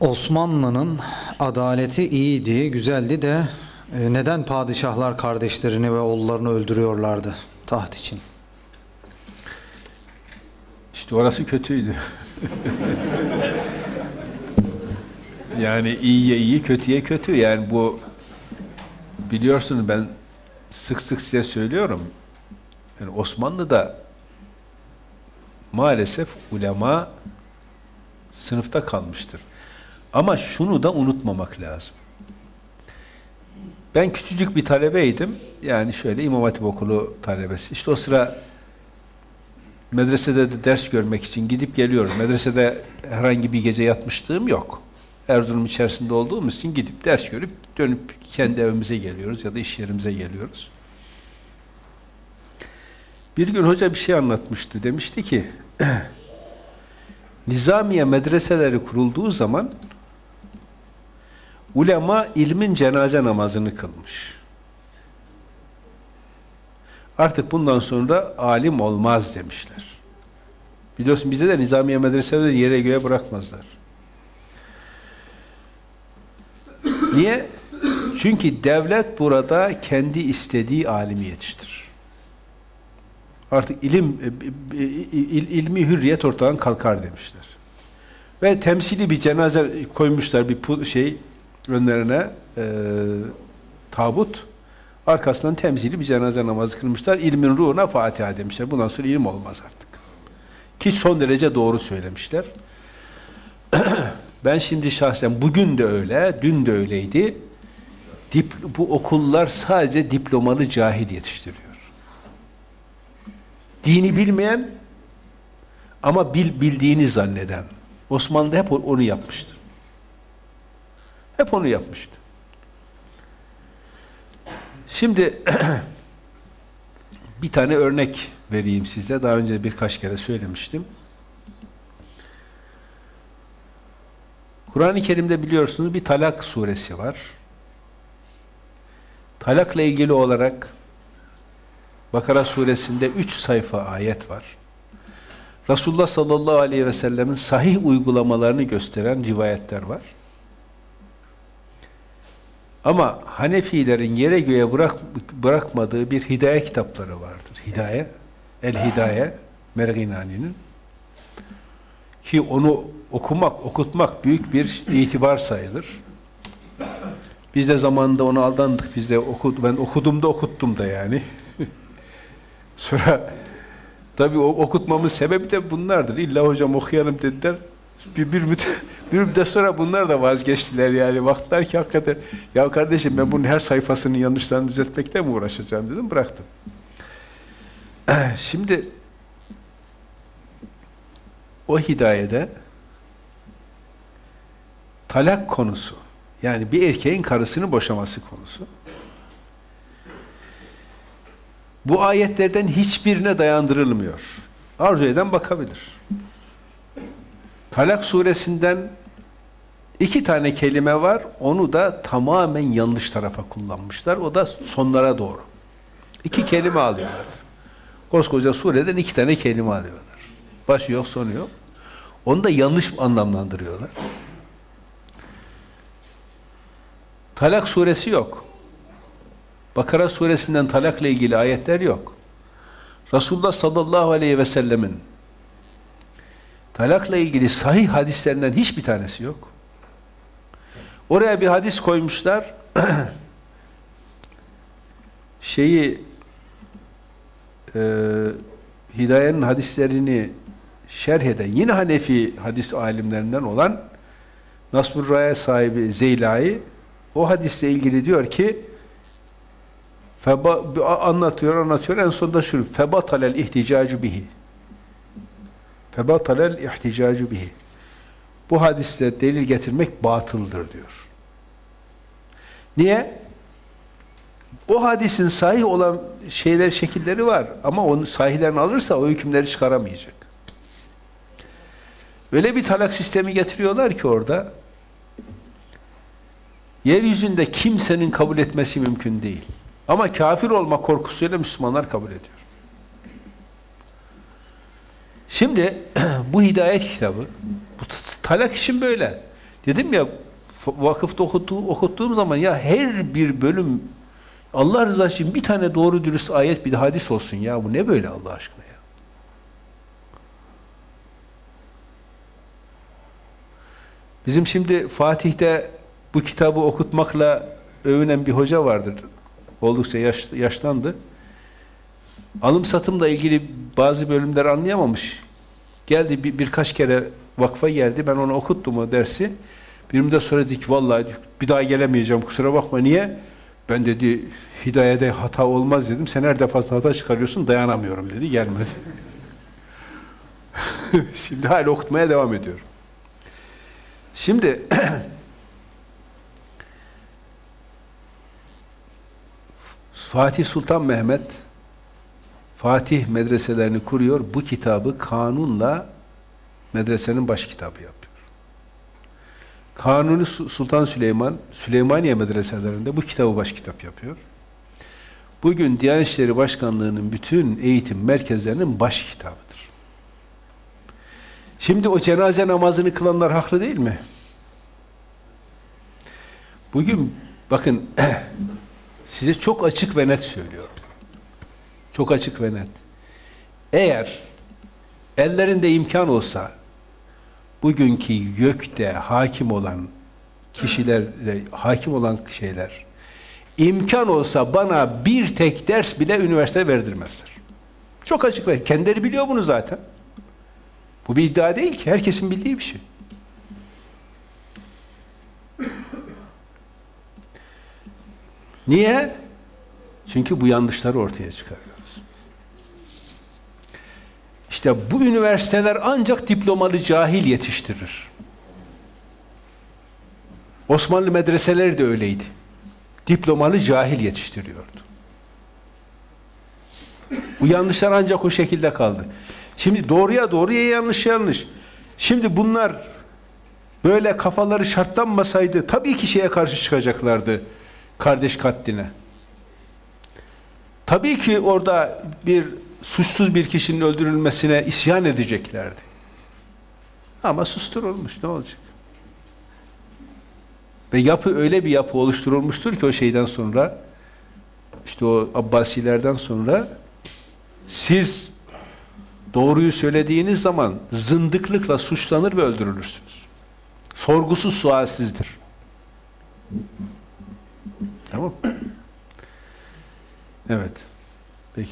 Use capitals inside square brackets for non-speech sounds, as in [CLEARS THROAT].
Osmanlı'nın adaleti iyiydi, güzeldi de e, neden padişahlar kardeşlerini ve oğullarını öldürüyorlardı taht için? İşte orası kötüydü. yani iyiye iyi, kötüye kötü. Yani bu biliyorsunuz ben sık sık size söylüyorum. Yani Osmanlı'da maalesef ulema sınıfta kalmıştır. Ama şunu da unutmamak lazım. Ben küçücük bir talebeydim. Yani şöyle İmam Hatip Okulu talebesi. İşte o sıra medresede de ders görmek için gidip geliyorum. Medresede herhangi bir gece yatmışlığım yok. Erzurum içerisinde olduğumuz için gidip ders görüp dönüp kendi evimize geliyoruz ya da iş yerimize geliyoruz. Bir gün hoca bir şey anlatmıştı. Demişti ki [CLEARS THROAT] Nizamiye medreseleri kurulduğu zaman ulema ilmin cenaze namazını kılmış. Artık bundan sonra alim olmaz demişler. Biliyorsun bizde de Nizamiye medreseleri yere göğe bırakmazlar. Niye? Çünkü devlet burada kendi istediği alimi yetiştirir. Artık ilim e, e, il, ilmi hürriyet ortadan kalkar demişler. Ve temsili bir cenaze koymuşlar bir şey önlerine e, tabut. Arkasından temsili bir cenaze namazı kılmışlar. İlmin ruhuna Fatiha demişler. Bundan sonra ilim olmaz artık. Ki son derece doğru söylemişler. [CLEARS THROAT] ben şimdi şahsen bugün de öyle, dün de öyleydi. Dip, bu okullar sadece diplomalı cahil yetiştiriyor. Dini bilmeyen ama bil, bildiğini zanneden. Osmanlı hep onu yapmıştır. Hep onu yapmıştı. Şimdi [CLEARS THROAT] bir tane örnek vereyim size. Daha önce birkaç kere söylemiştim. Kur'an-ı Kerim'de biliyorsunuz bir talak suresi var. Talakla ilgili olarak Bakara suresinde üç sayfa ayet var. Resulullah sallallahu aleyhi ve sellemin sahih uygulamalarını gösteren rivayetler var. Ama Hanefilerin yere göğe bırak, bırakmadığı bir hidaye kitapları vardır. Hidaye, El Hidaye, Merginani'nin. Ki onu okumak, okutmak büyük bir itibar sayılır. Biz de zamanında onu aldandık. Biz de okud, ben okudum da okuttum da yani. [LAUGHS] Sonra tabii okutmamın sebebi de bunlardır. İlla hocam okuyalım dediler. Bir, bir, müddet, bir müddet sonra bunlar da vazgeçtiler yani. Baktılar ki hakikaten ya kardeşim ben bunun her sayfasının yanlışlarını düzeltmekle mi uğraşacağım dedim. Bıraktım. [CLEARS THROAT] Şimdi o hidayede talak konusu yani bir erkeğin karısını boşaması konusu bu ayetlerden hiçbirine dayandırılmıyor. Arzu eden bakabilir. Talak suresinden iki tane kelime var. Onu da tamamen yanlış tarafa kullanmışlar. O da sonlara doğru. İki kelime alıyorlar. Koskoca sureden iki tane kelime alıyorlar. Başı yok, sonu yok. Onu da yanlış anlamlandırıyorlar. Talak suresi yok. Bakara suresinden talakla ilgili ayetler yok. Resulullah sallallahu aleyhi ve sellemin talakla ilgili sahih hadislerinden hiçbir tanesi yok. Oraya bir hadis koymuşlar. [CLEARS THROAT] şeyi e, Hidaye'nin hadislerini şerh eden yine Hanefi hadis alimlerinden olan Nasbur sahibi Zeylai o hadisle ilgili diyor ki Feba, anlatıyor, anlatıyor. En sonunda şu. Febatalel ihticacu bihi. Febatalel ihticacu bihi. Bu hadiste delil getirmek batıldır diyor. Niye? O hadisin sahih olan şeyler, şekilleri var. Ama onu sahihlerini alırsa o hükümleri çıkaramayacak. Öyle bir talak sistemi getiriyorlar ki orada yeryüzünde kimsenin kabul etmesi mümkün değil. Ama kafir olma korkusuyla Müslümanlar kabul ediyor. Şimdi [CLEARS THROAT] bu hidayet kitabı, bu talak için böyle. Dedim ya vakıfta okuttu, okuttuğum zaman ya her bir bölüm Allah rızası için bir tane doğru dürüst ayet bir de hadis olsun ya bu ne böyle Allah aşkına ya. Bizim şimdi Fatih'te bu kitabı okutmakla övünen bir hoca vardır. Oldukça yaş, yaşlandı. Alım satımla ilgili bazı bölümler anlayamamış. Geldi bir, birkaç kere vakfa geldi. Ben onu okuttum o dersi. Bir müddet sonra dedi ki vallahi bir daha gelemeyeceğim kusura bakma. Niye? Ben dedi hidayede hata olmaz dedim. Sen her defasında hata çıkarıyorsun dayanamıyorum dedi. Gelmedi. [LAUGHS] Şimdi hala okutmaya devam ediyor. Şimdi [CLEARS THROAT] Fatih Sultan Mehmet Fatih medreselerini kuruyor. Bu kitabı kanunla medresenin baş kitabı yapıyor. Kanuni Su- Sultan Süleyman Süleymaniye medreselerinde bu kitabı baş kitap yapıyor. Bugün Diyanet İşleri Başkanlığı'nın bütün eğitim merkezlerinin baş kitabıdır. Şimdi o cenaze namazını kılanlar haklı değil mi? Bugün bakın [CLEARS THROAT] size çok açık ve net söylüyorum. Çok açık ve net. Eğer ellerinde imkan olsa bugünkü gökte hakim olan kişilerle hakim olan şeyler imkan olsa bana bir tek ders bile üniversite verdirmezler. Çok açık ve kendileri biliyor bunu zaten. Bu bir iddia değil ki. Herkesin bildiği bir şey. Niye? Çünkü bu yanlışları ortaya çıkarıyoruz. İşte bu üniversiteler ancak diplomalı cahil yetiştirir. Osmanlı medreseleri de öyleydi. Diplomalı cahil yetiştiriyordu. Bu yanlışlar ancak o şekilde kaldı. Şimdi doğruya doğruya yanlış yanlış. Şimdi bunlar böyle kafaları şartlanmasaydı tabii ki şeye karşı çıkacaklardı. Kardeş katline. Tabii ki orada bir suçsuz bir kişinin öldürülmesine isyan edeceklerdi. Ama susturulmuş ne olacak? Ve yapı öyle bir yapı oluşturulmuştur ki o şeyden sonra işte o Abbasilerden sonra siz doğruyu söylediğiniz zaman zındıklıkla suçlanır ve öldürülürsünüz. Sorgusuz sualsizdir. Tamam Evet.